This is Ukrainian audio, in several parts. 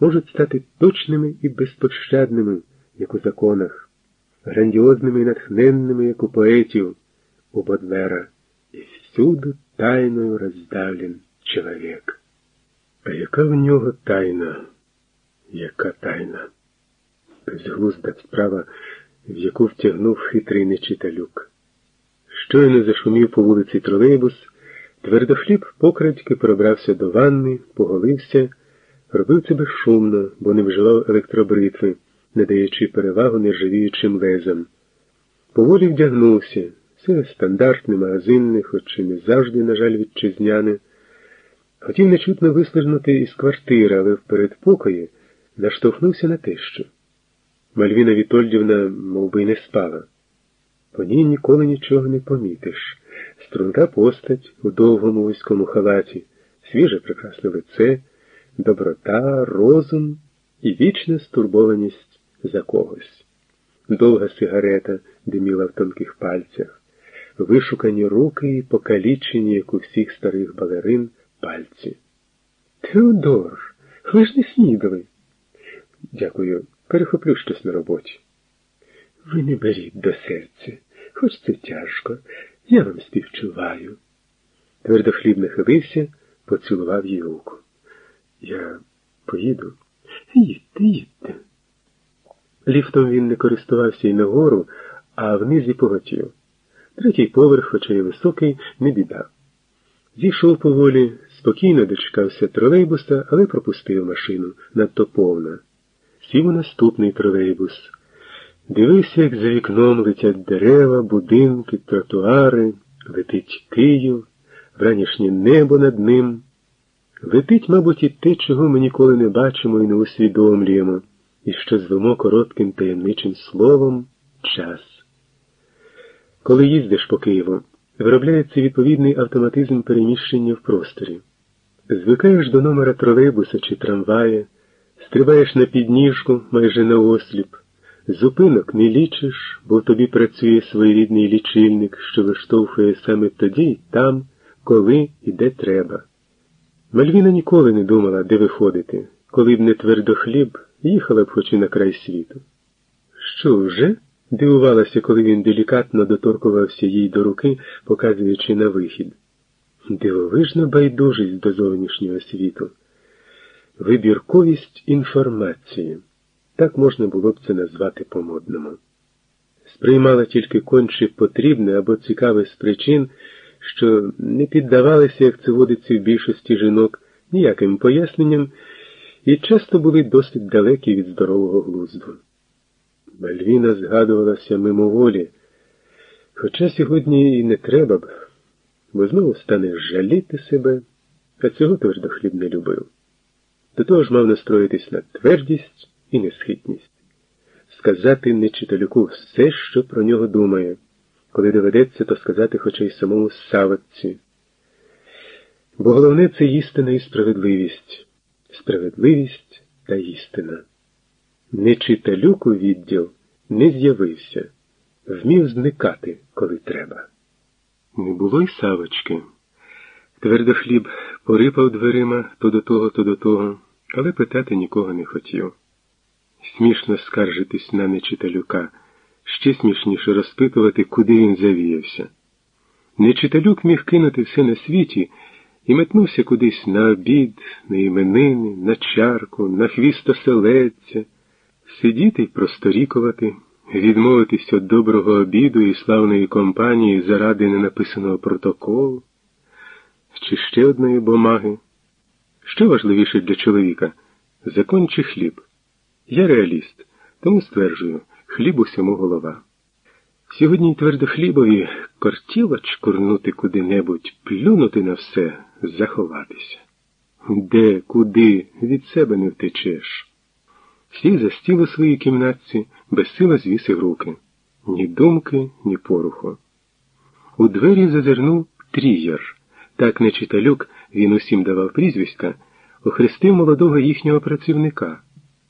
можуть стати точними і безпощадними, як у законах, грандіозними і натхненними, як у поетів, у Бодлера, і всюду тайною роздавлен чоловік. А яка в нього тайна? Яка тайна? Безглузда справа, в яку втягнув хитрий нечиталюк. Щойно зашумів по вулиці тролейбус, твердохліб покрадьки пробрався до ванни, поголився, робив це безшумно, бо не вживав електробритви, не даючи перевагу нержавіючим лезам. Поволі вдягнувся, все стандартне, магазинне, хоч і не завжди, на жаль, вітчизняне. Хотів нечутно вислизнути із квартири, але в передпокої наштовхнувся на тещу. Мальвіна Вітольдівна мов би, не спала. По ній ніколи нічого не помітиш. Струнка постать у довгому вузькому халаті, свіже прекрасне лице, доброта, розум і вічна стурбованість за когось. Довга сигарета диміла в тонких пальцях, вишукані руки і покалічені, як у всіх старих балерин, пальці. Теодор, ви ж не снідали. Дякую, перехоплю щось на роботі. Ви не беріть до серця, хоч це тяжко, я вам співчуваю. Твердохліб нахилився, поцілував їй руку. Я поїду. Їдьте, їдьте. Ліфтом він не користувався й нагору, а вниз і поготів. Третій поверх, хоча й високий, не біда. Зійшов поволі, спокійно дочекався тролейбуса, але пропустив машину надто повна. Сів у наступний тролейбус. Дивився, як за вікном летять дерева, будинки, тротуари, летить Київ, вранішнє небо над ним. Летить, мабуть, і те, чого ми ніколи не бачимо і не усвідомлюємо, і що звемо коротким таємничим словом час. Коли їздиш по Києву, виробляється відповідний автоматизм переміщення в просторі. Звикаєш до номера тролейбуса чи трамвая, стрибаєш на підніжку майже на осліп, зупинок не лічиш, бо тобі працює своєрідний лічильник, що виштовхує саме тоді, там, коли і де треба. Мальвіна ніколи не думала, де виходити, коли б не твердохліб, їхала б хоч і на край світу. Що вже? дивувалася, коли він делікатно доторкувався їй до руки, показуючи на вихід. Дивовижна байдужість до зовнішнього світу, вибірковість інформації, так можна було б це назвати по-модному. Сприймала тільки конче потрібне або цікаве з причин, що не піддавалися, як це водиться в більшості жінок, ніяким поясненням, і часто були досить далекі від здорового глузду. Мальвіна згадувалася мимоволі, хоча сьогодні і не треба б, бо знову стане жаліти себе, а цього твердохліб не любив. До того ж мав настроїтись на твердість і несхитність, сказати нечиталюку все, що про нього думає, коли доведеться, то сказати хоча й самому саватці. Бо головне це істина і справедливість, справедливість та істина. Нечиталюк у відділ не з'явився, вмів зникати, коли треба. Не було й савочки. Твердохліб порипав дверима то до того, то до того, але питати нікого не хотів. Смішно скаржитись на нечиталюка, ще смішніше розпитувати, куди він завіявся. Нечиталюк міг кинути все на світі і метнувся кудись на обід, на іменини, на чарку, на хвіст оселедця сидіти й просторікувати, відмовитись від доброго обіду і славної компанії заради ненаписаного протоколу, чи ще одної бумаги. Що важливіше для чоловіка закон чи хліб? Я реаліст, тому стверджую, хліб усьому голова. Сьогодні й твердо хлібові кортіло чкурнути куди-небудь, плюнути на все, заховатися. Де, куди, від себе не втечеш. Сів за стіл у своїй кімнатці, безсила звісив руки. Ні думки, ні поруху. У двері зазирнув трієр. Так нечиталюк, він усім давав прізвиська, охрестив молодого їхнього працівника,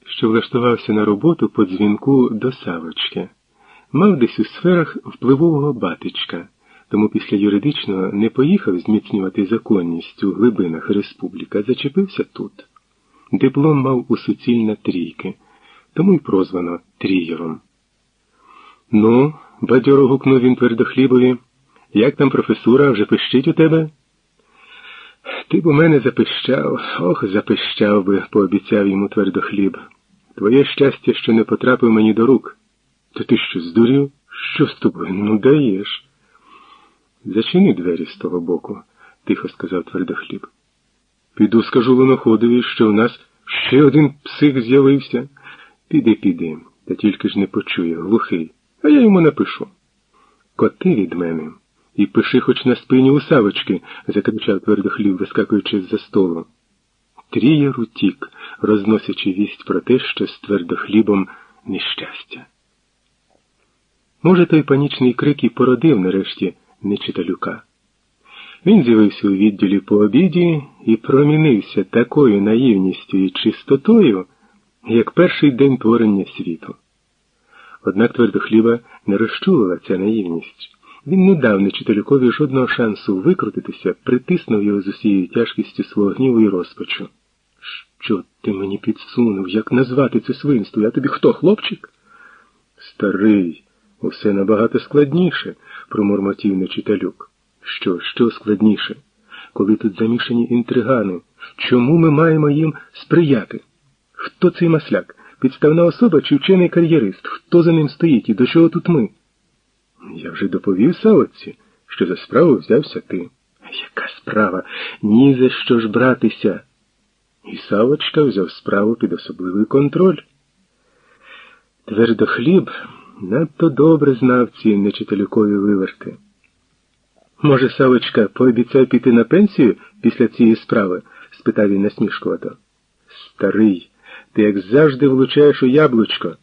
що влаштувався на роботу по дзвінку до Савочки. Мав десь у сферах впливового батечка, тому після юридичного не поїхав зміцнювати законність у глибинах республіка, зачепився тут. диплом мав у суцільна трійки, тому й прозвано Трієром. Ну, бадьоро гукнув він твердохлібові, як там професура вже пищить у тебе? Ти б у мене запищав, ох, запищав би, пообіцяв йому твердохліб. Твоє щастя, що не потрапив мені до рук. То ти що, здурів? Що з тобою? Ну, даєш. Зачини двері з того боку, тихо сказав твердохліб. Піду, скажу луноходові, що в нас ще один псих з'явився. Піди, піди, та тільки ж не почує, глухий, а я йому напишу. Коти від мене. І пиши хоч на спині у савочки, закричав твердохліб, вискакуючи з за столу. Трієр утік, розносячи вість про те, що з твердохлібом нещастя. Може, той панічний крик і породив нарешті нечиталюка. Він з'явився у відділі по обіді і промінився такою наївністю і чистотою, як перший день творення світу. Однак твердохліба не розчулила ця наївність. Він не дав нечиталюкові жодного шансу викрутитися, притиснув його з усією тяжкістю свого гніву і розпачу. Що ти мені підсунув? Як назвати це свинство? Я тобі хто, хлопчик? Старий, усе набагато складніше, промурмотів нечиталюк. Що, що складніше? Коли тут замішані інтригани, чому ми маємо їм сприяти? Хто цей масляк? Підставна особа чи вчений кар'єрист? Хто за ним стоїть і до чого тут ми? Я вже доповів Савоці, що за справу взявся ти. Яка справа? Ні за що ж братися. І Савочка взяв справу під особливий контроль. Твердохліб надто добре знав ці нечителюкові виверти. Може, Савочка пообіцяв піти на пенсію після цієї справи? спитав він насмішкувато. Старий, ти як завжди влучаєш у яблучко.